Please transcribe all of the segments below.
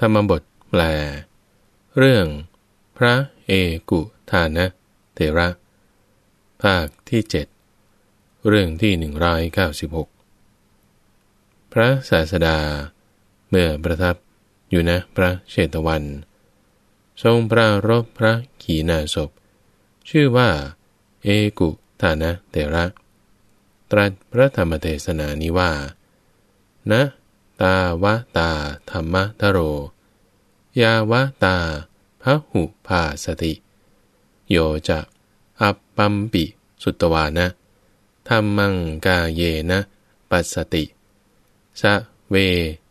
ธรรมบทแปล เรื่อง พระเอกุทานะเทระ ภาคที่เจ็ดเรื่องที่หนึ่งร้อยเก้าสิบหกพระศาสดา เมื่อประทับอยู่นะพระเชตวัน ทรงปรารบพระขีณาศพชื่อว่า เอกุทานะเทระ ตรัสพระธรรมเทศนานี้ว่า นะ ตาวะตาธรรมะทโร ยาวะตาพระหุภาสติ โยจะอัปปัมปิสุตวานะธรรมังกาเยนะปัสสติ สะเว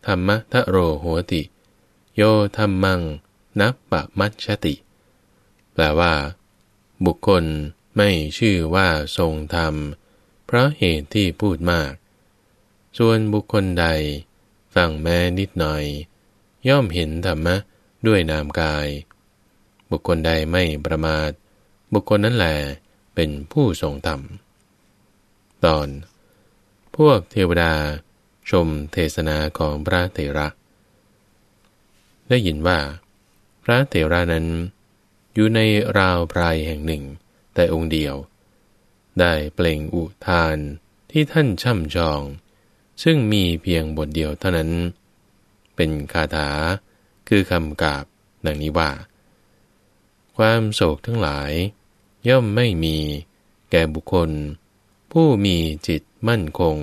ธรรมะทะโรโหติ โยธรรมังนับปะมัชชติ แปลว่า บุคคลไม่ชื่อว่าทรงธรรม เพราะเหตุที่พูดมาก ส่วนบุคคลใด ฟังแม้นิดหน่อย ย่อมเห็นธรรมะด้วยนามกาย บุคคลใดไม่ประมาท บุคคลนั้นแหละเป็นผู้ทรงธรรม ตอน พวกเทวดาชมเทศนาของพระเถระ ได้ยินว่า พระเถระนั้น อยู่ในราวพรายแห่งหนึ่ง แต่องค์เดียว ได้เปล่งอุทานที่ท่านช่ำชอง ซึ่งมีเพียงบทเดียวเท่านั้น เป็นคาถาคือคำกาบดังนี้ว่า ความโศกทั้งหลาย ย่อมไม่มี แก่บุคคล ผู้มีจิตมั่นคง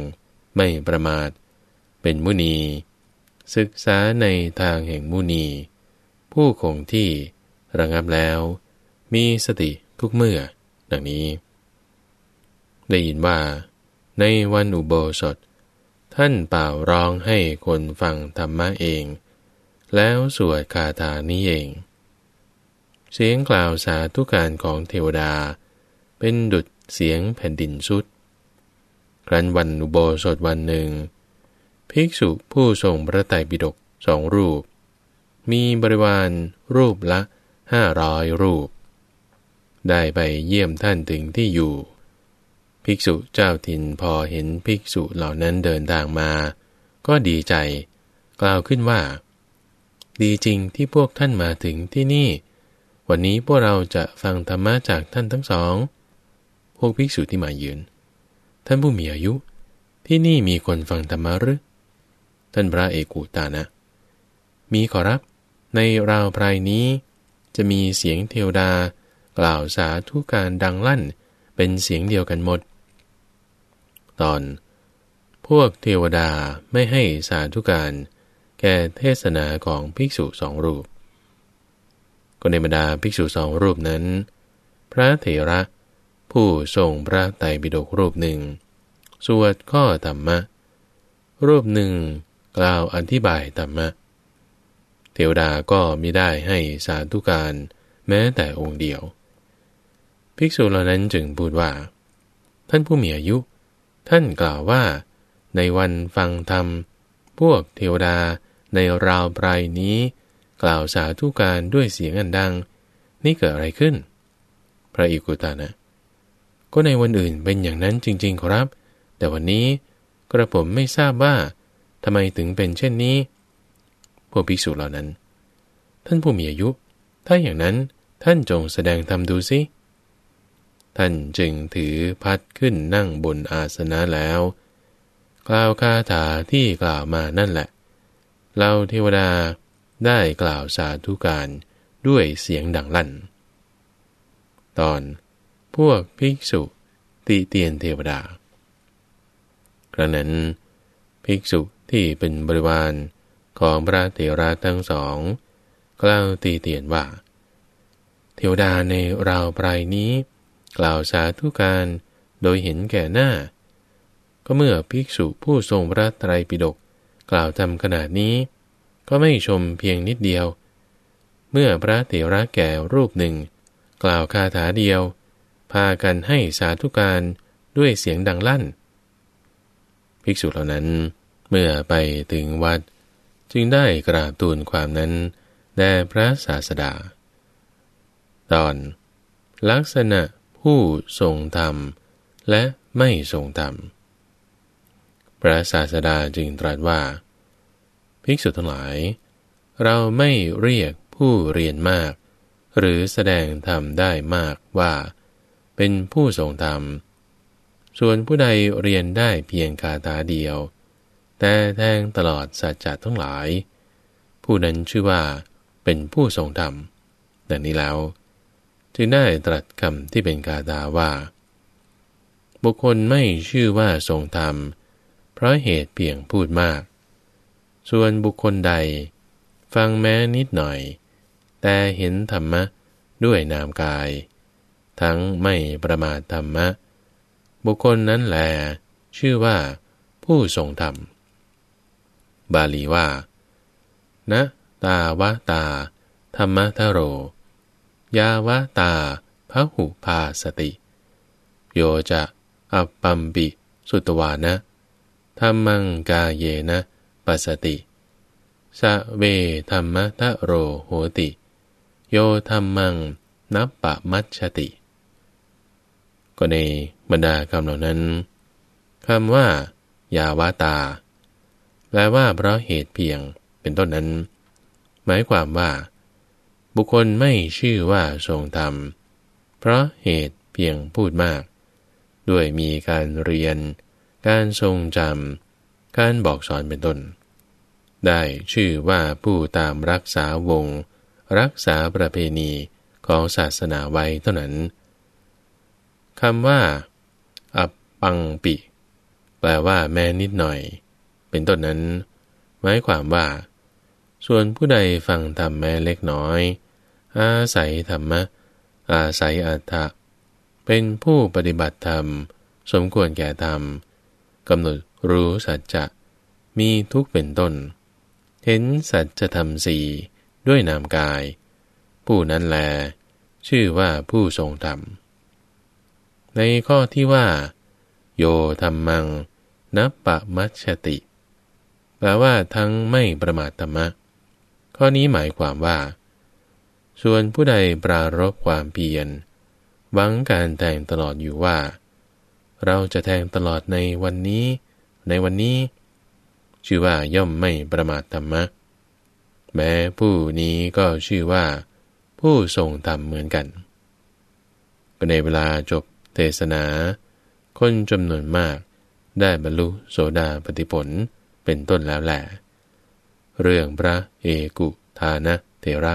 ไม่ประมาท เป็นมุนี ศึกษาในทางแห่งมุนี ผู้คงที่ระงับแล้ว มีสติทุกเมื่อ ดังนี้ ได้ยินว่า ในวันอุโบสถ ท่านเป่าร้องให้คนฟังธรรมะเอง แล้วสวดคาถานี้เอง เสียงกล่าวสาธุการของเทวดา เป็นดุดเสียงแผ่นดินสุด ครั้นวันอุโบสถวันหนึ่ง ภิกษุผู้ทรงพระไตรปิฎกสองรูป มีบริวารรูปละห้าร้อยรูป ได้ไปเยี่ยมท่านถึงที่อยู่ ภิกษุเจ้าถิ่นพอเห็นภิกษุเหล่านั้นเดินทางมา ก็ดีใจ กล่าวขึ้นว่า ดีจริงที่พวกท่านมาถึงที่นี่ วันนี้พวกเราจะฟังธรรมะจากท่านทั้งสอง พวกภิกษุที่มายืน ท่านผู้มีอายุ ที่นี่มีคนฟังธรรมะหรือ ท่านพระเอกุตานะ มีขอรับ ในราวพรายนี้ จะมีเสียงเทวดากล่าวสาธุการดังลั่นเป็นเสียงเดียวกันหมด ตอน พวกเทวดาไม่ให้สาธุการ แก่เทศนาของภิกษุสองรูป ก็ในบรรดาภิกษุสองรูปนั้น พระเถระ ผู้ทรงพระไตรปิฎกรูปหนึ่ง สวดข้อธรรมะ รูปหนึ่งกล่าวอธิบายธรรมะ เทวดาก็ไม่ได้ให้สาธุการแม้แต่องค์เดียว ภิกษุเหล่านั้นจึงพูดว่า ท่านผู้มีอายุ ท่านกล่าวว่า ในวันฟังธรรม พวกเทวดาในราวไพรนี้ กล่าวสาธุการด้วยเสียงอันดัง นี่เกิดอะไรขึ้น พระอิกุตานะ ก็ในวันอื่นเป็นอย่างนั้นจริง ๆ ครับ แต่วันนี้กระผมไม่ทราบว่าทำไมถึงเป็นเช่นนี้ พวกภิกษุเหล่านั้น ท่านผู้มีอายุ ถ้าอย่างนั้นท่านจงแสดงธรรมดูสิ ท่านจึงถือพัดขึ้นนั่งบนอาสนะแล้ว กล่าวคาถาที่กล่าวมานั่นแหละเราเทวดาได้กล่าวสาธุการด้วยเสียงดังลั่น ตอนพวกภิกษุติเตียนเทวดา กระนั้น ภิกษุที่เป็นบริวารของพระเทระทั้งสอง กล่าวตีเตียนว่า เทวดาในราวปลายนี้ กล่าวสาธุการโดยเห็นแก่หน้า ก็เมื่อภิกษุผู้ทรงพระไตรปิฎกกล่าวทำขนาดนี้ ก็ไม่ชมเพียงนิดเดียว เมื่อพระเถระแก่รูปหนึ่ง กล่าวคาถาเดียว พากันให้สาธุการด้วยเสียงดังลั่น ภิกษุเหล่านั้น เมื่อไปถึงวัด จึงได้กราบทูลความนั้นแด่พระศาสดา ตอน ลักษณะ ผู้ทรงธรรม และไม่ทรงธรรม พระศาสดาจึงตรัสว่า ภิกษุทั้งหลาย เราไม่เรียกผู้เรียนมาก หรือแสดงธรรมได้มากว่า เป็นผู้ทรงธรรม ส่วนผู้ใดเรียนได้เพียงคาถาเดียว แต่แทงตลอดสัจจะทั้งหลาย ผู้นั้นชื่อว่าเป็นผู้ทรงธรรมดังนี้แล้ว จึงได้ตรัสคำที่เป็นกาตาว่า บุคคลไม่ชื่อว่าทรงธรรม เพราะเหตุเพียงพูดมาก ส่วนบุคคลใด ฟังแม้นิดหน่อย แต่เห็นธรรมะด้วยนามกาย ทั้งไม่ประมาทธรรมะ บุคคลนั้นแลชื่อว่า ผู้ทรงธรรม บาลีว่า นะ ตาวะตา ธรรมะทะโร ยาวะตาพหุภาสติ โยจะอัปปัมปิสุตวานะธรรมังกาเยนะปัสติ สะเวธรรมะทะโรโหติ โยธรรมังนับปะมัชติ ก็ในบรรดาคำเหล่านั้นคำว่า ยาวาตา แปลว่าเพราะเหตุเพียงเป็นต้นนั้น หมายความว่า บุคคลไม่ชื่อว่าทรงธรรม เพราะเหตุเพียงพูดมาก ด้วยมีการเรียน การทรงจำ การบอกสอนเป็นต้น ได้ชื่อว่าผู้ตามรักษาวง รักษาประเพณีของศาสนาไว้เท่านั้นคำว่า อับปังปิ แปลว่าแม้นิดหน่อย เป็นต้นนั้น หมายความว่า ส่วนผู้ใดฟังธรรมแม้เล็กน้อย อาศัยธรรมะ อาศัยอัตถะเป็นผู้ปฏิบัติธรรม สมควรแก่ธรรมกำหนดรู้สัจจะมีทุกเป็นต้น เห็นสัจธรรมสี่ด้วยนามกาย ผู้นั้นแล ชื่อว่าผู้ทรงธรรม ในข้อที่ว่า โยธรรมัง นับปะมัชติ แปลว่าทั้งไม่ประมาทธรรมะ ข้อนี้หมายความว่า ส่วนผู้ใดปรารบความเพียรหวังการแทงตลอดอยู่ว่า เราจะแทงตลอดในวันนี้ ในวันนี้ ชื่อว่าย่อมไม่ประมาทธรรมะ แม้ผู้นี้ก็ชื่อว่า ผู้ทรงธรรมเหมือนกันก็ในเวลาจบเทศนา คนจำนวนมากได้บรรลุโสดาปฏิผลเป็นต้นแล้วแหละ เรื่องพระเอกุทานะเทระ